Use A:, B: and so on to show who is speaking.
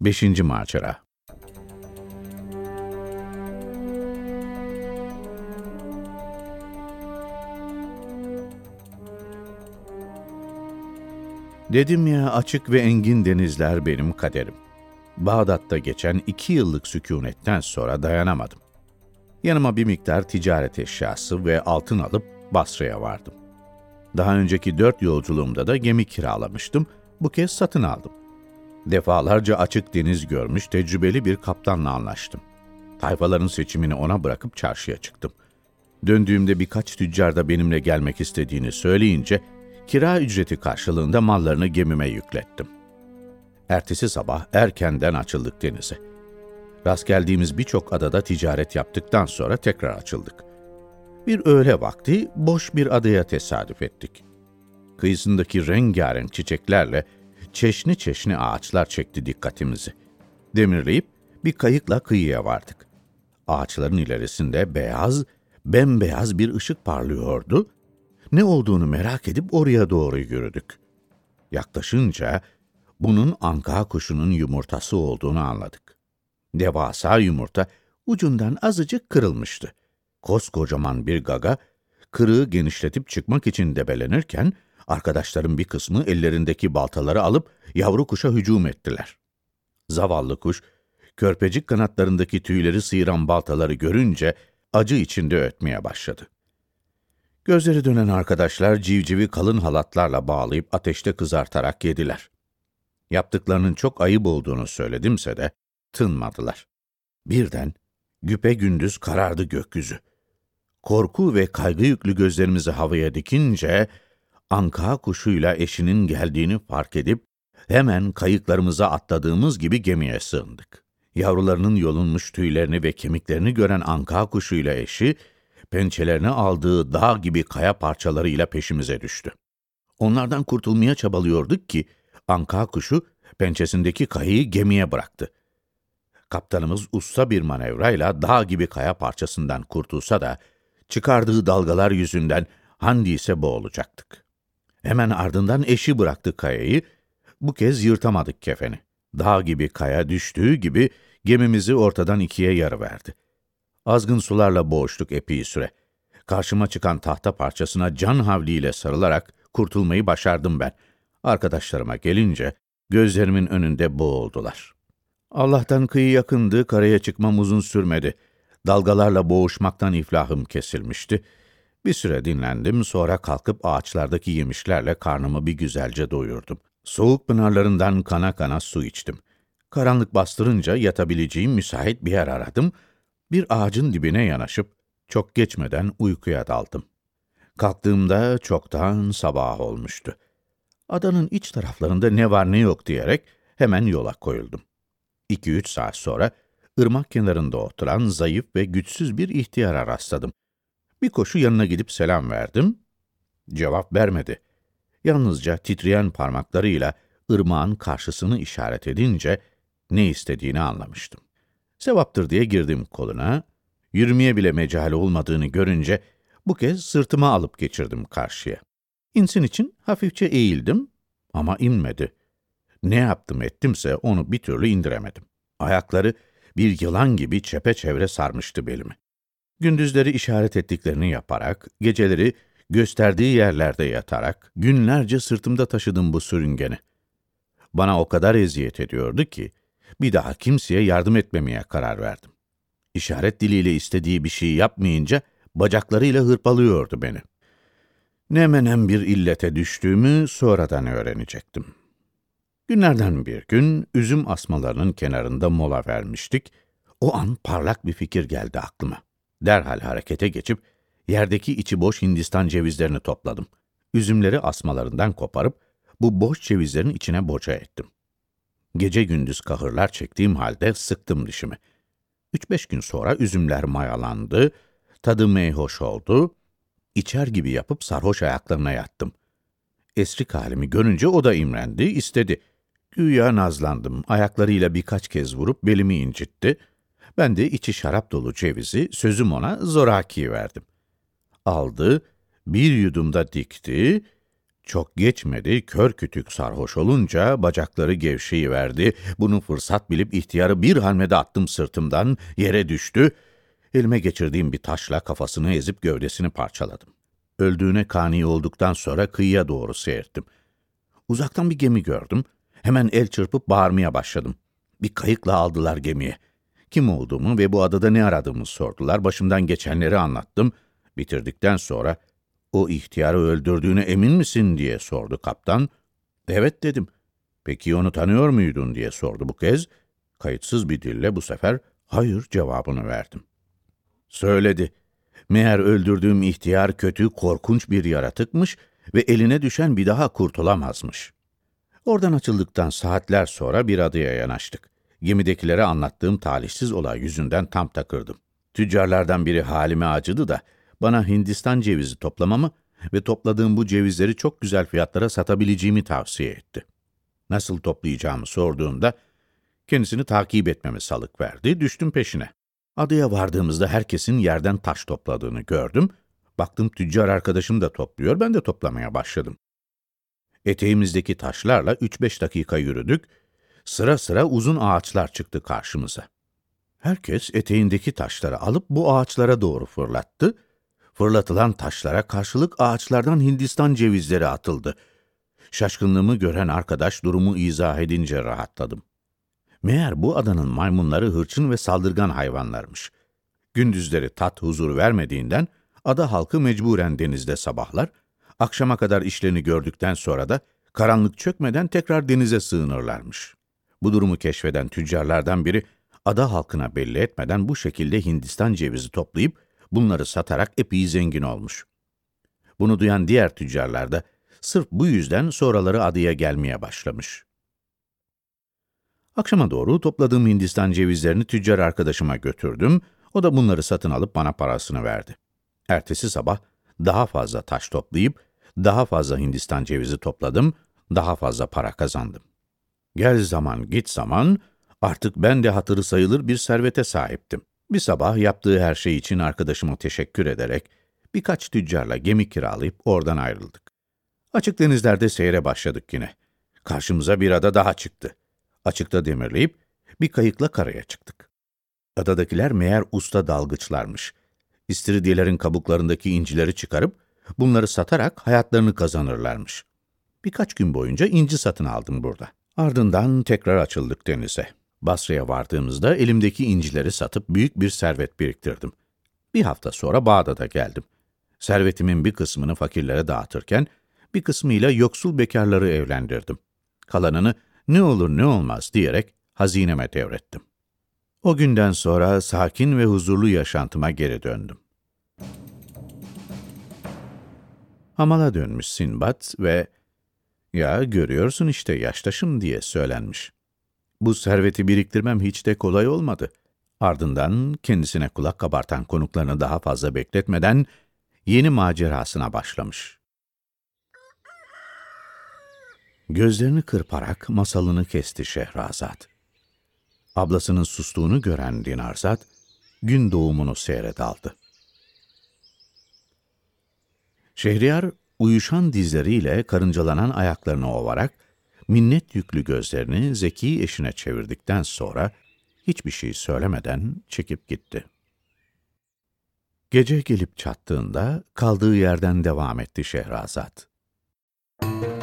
A: Beşinci macera Dedim ya açık ve engin denizler benim kaderim. Bağdat'ta geçen iki yıllık sükunetten sonra dayanamadım. Yanıma bir miktar ticaret eşyası ve altın alıp Basra'ya vardım. Daha önceki dört yolculuğumda da gemi kiralamıştım, bu kez satın aldım. Defalarca açık deniz görmüş tecrübeli bir kaptanla anlaştım. Tayfaların seçimini ona bırakıp çarşıya çıktım. Döndüğümde birkaç tüccar da benimle gelmek istediğini söyleyince, kira ücreti karşılığında mallarını gemime yüklettim. Ertesi sabah erkenden açıldık denize. Rast geldiğimiz birçok adada ticaret yaptıktan sonra tekrar açıldık. Bir öğle vakti boş bir adaya tesadüf ettik. Kıyısındaki rengarenk çiçeklerle çeşni çeşni ağaçlar çekti dikkatimizi. Demirleyip bir kayıkla kıyıya vardık. Ağaçların ilerisinde beyaz, bembeyaz bir ışık parlıyordu. Ne olduğunu merak edip oraya doğru yürüdük. Yaklaşınca bunun anka kuşunun yumurtası olduğunu anladık. Devasa yumurta ucundan azıcık kırılmıştı. Koskocaman bir gaga, kırığı genişletip çıkmak için debelenirken, arkadaşların bir kısmı ellerindeki baltaları alıp yavru kuşa hücum ettiler. Zavallı kuş, körpecik kanatlarındaki tüyleri sıyıran baltaları görünce acı içinde ötmeye başladı. Gözleri dönen arkadaşlar civcivi kalın halatlarla bağlayıp ateşte kızartarak yediler. Yaptıklarının çok ayıp olduğunu söyledimse de tınmadılar. Birden güpe gündüz karardı gökyüzü. Korku ve kaygı yüklü gözlerimizi havaya dikince anka kuşuyla eşinin geldiğini fark edip hemen kayıklarımıza atladığımız gibi gemiye sığındık. Yavrularının yolunmuş tüylerini ve kemiklerini gören anka kuşuyla eşi, pençelerini aldığı dağ gibi kaya parçalarıyla peşimize düştü. Onlardan kurtulmaya çabalıyorduk ki, anka kuşu pençesindeki kayayı gemiye bıraktı. Kaptanımız usta bir manevrayla dağ gibi kaya parçasından kurtulsa da, çıkardığı dalgalar yüzünden handiyse boğulacaktık. Hemen ardından eşi bıraktı kayayı, bu kez yırtamadık kefeni. Dağ gibi kaya düştüğü gibi gemimizi ortadan ikiye yarıverdi. Azgın sularla boğuştuk epey süre. Karşıma çıkan tahta parçasına can havliyle sarılarak kurtulmayı başardım ben. Arkadaşlarıma gelince gözlerimin önünde boğuldular. Allah'tan kıyı yakındı, karaya çıkmam uzun sürmedi. Dalgalarla boğuşmaktan iflahım kesilmişti. Bir süre dinlendim, sonra kalkıp ağaçlardaki yemişlerle karnımı bir güzelce doyurdum. Soğuk pınarlarından kana kana su içtim. Karanlık bastırınca yatabileceğim müsait bir yer aradım. Bir ağacın dibine yanaşıp çok geçmeden uykuya daldım. Kalktığımda çoktan sabah olmuştu. Adanın iç taraflarında ne var ne yok diyerek hemen yola koyuldum. İki üç saat sonra ırmak kenarında oturan zayıf ve güçsüz bir ihtiyara rastladım. Bir koşu yanına gidip selam verdim. Cevap vermedi. Yalnızca titreyen parmaklarıyla ırmağın karşısını işaret edince ne istediğini anlamıştım. Sevaptır diye girdim koluna. Yürümeye bile mecali olmadığını görünce bu kez sırtıma alıp geçirdim karşıya. İnsin için hafifçe eğildim ama inmedi. Ne yaptım ettimse onu bir türlü indiremedim. Ayakları bir yılan gibi çepeçevre sarmıştı belimi. Gündüzleri işaret ettiklerini yaparak, geceleri gösterdiği yerlerde yatarak, günlerce sırtımda taşıdım bu sürüngeni. Bana o kadar eziyet ediyordu ki, bir daha kimseye yardım etmemeye karar verdim. İşaret diliyle istediği bir şey yapmayınca, bacaklarıyla hırpalıyordu beni. Ne menem bir illete düştüğümü sonradan öğrenecektim. Günlerden bir gün üzüm asmalarının kenarında mola vermiştik. O an parlak bir fikir geldi aklıma. Derhal harekete geçip yerdeki içi boş Hindistan cevizlerini topladım. Üzümleri asmalarından koparıp bu boş cevizlerin içine boca ettim. Gece gündüz kahırlar çektiğim halde sıktım dişimi. Üç beş gün sonra üzümler mayalandı, tadı meyhoş oldu, içer gibi yapıp sarhoş ayaklarına yattım. Esrik halimi görünce o da imrendi, istedi. Güya nazlandım, ayaklarıyla birkaç kez vurup belimi incitti. Ben de içi şarap dolu cevizi, sözüm ona zoraki verdim. Aldı, bir yudumda dikti, Çok geçmedi, kör kütük sarhoş olunca bacakları gevşeyiverdi. Bunu fırsat bilip ihtiyarı bir hamlede attım sırtımdan, yere düştü. Elime geçirdiğim bir taşla kafasını ezip gövdesini parçaladım. Öldüğüne kani olduktan sonra kıyıya doğru seyrettim. Uzaktan bir gemi gördüm. Hemen el çırpıp bağırmaya başladım. Bir kayıkla aldılar gemiye. Kim olduğumu ve bu adada ne aradığımı sordular. Başımdan geçenleri anlattım. Bitirdikten sonra o ihtiyarı öldürdüğüne emin misin diye sordu kaptan. Evet dedim. Peki onu tanıyor muydun diye sordu bu kez. Kayıtsız bir dille bu sefer hayır cevabını verdim. Söyledi. Meğer öldürdüğüm ihtiyar kötü, korkunç bir yaratıkmış ve eline düşen bir daha kurtulamazmış. Oradan açıldıktan saatler sonra bir adaya yanaştık. Gemidekilere anlattığım talihsiz olay yüzünden tam takırdım. Tüccarlardan biri halime acıdı da bana Hindistan cevizi toplamamı ve topladığım bu cevizleri çok güzel fiyatlara satabileceğimi tavsiye etti. Nasıl toplayacağımı sorduğumda kendisini takip etmemi salık verdi, düştüm peşine. Adaya vardığımızda herkesin yerden taş topladığını gördüm. Baktım tüccar arkadaşım da topluyor, ben de toplamaya başladım. Eteğimizdeki taşlarla 3-5 dakika yürüdük. Sıra sıra uzun ağaçlar çıktı karşımıza. Herkes eteğindeki taşları alıp bu ağaçlara doğru fırlattı. Fırlatılan taşlara karşılık ağaçlardan Hindistan cevizleri atıldı. Şaşkınlığımı gören arkadaş durumu izah edince rahatladım. Meğer bu adanın maymunları hırçın ve saldırgan hayvanlarmış. Gündüzleri tat huzur vermediğinden ada halkı mecburen denizde sabahlar, akşama kadar işlerini gördükten sonra da karanlık çökmeden tekrar denize sığınırlarmış. Bu durumu keşfeden tüccarlardan biri ada halkına belli etmeden bu şekilde Hindistan cevizi toplayıp bunları satarak epey zengin olmuş. Bunu duyan diğer tüccarlar da sırf bu yüzden sonraları adaya gelmeye başlamış. Akşama doğru topladığım Hindistan cevizlerini tüccar arkadaşıma götürdüm. O da bunları satın alıp bana parasını verdi. Ertesi sabah daha fazla taş toplayıp daha fazla Hindistan cevizi topladım, daha fazla para kazandım. Gel zaman git zaman artık ben de hatırı sayılır bir servete sahiptim. Bir sabah yaptığı her şey için arkadaşıma teşekkür ederek birkaç tüccarla gemi kiralayıp oradan ayrıldık. Açık denizlerde seyre başladık yine. Karşımıza bir ada daha çıktı. Açıkta demirleyip bir kayıkla karaya çıktık. Adadakiler meğer usta dalgıçlarmış. İstiridiyelerin kabuklarındaki incileri çıkarıp bunları satarak hayatlarını kazanırlarmış. Birkaç gün boyunca inci satın aldım burada. Ardından tekrar açıldık denize. Basra'ya vardığımızda elimdeki incileri satıp büyük bir servet biriktirdim. Bir hafta sonra Bağdat'a geldim. Servetimin bir kısmını fakirlere dağıtırken, bir kısmıyla yoksul bekarları evlendirdim. Kalanını ne olur ne olmaz diyerek hazineme devrettim. O günden sonra sakin ve huzurlu yaşantıma geri döndüm. Hamala dönmüş Sinbad ve ''Ya görüyorsun işte yaştaşım'' diye söylenmiş. Bu serveti biriktirmem hiç de kolay olmadı. Ardından kendisine kulak kabartan konuklarını daha fazla bekletmeden yeni macerasına başlamış. Gözlerini kırparak masalını kesti Şehrazat. Ablasının sustuğunu gören Dinarzat, gün doğumunu seyret aldı. Şehriyar, uyuşan dizleriyle karıncalanan ayaklarını ovarak, minnet yüklü gözlerini zeki eşine çevirdikten sonra, hiçbir şey söylemeden çekip gitti. Gece gelip çattığında kaldığı yerden devam etti Şehrazat. Müzik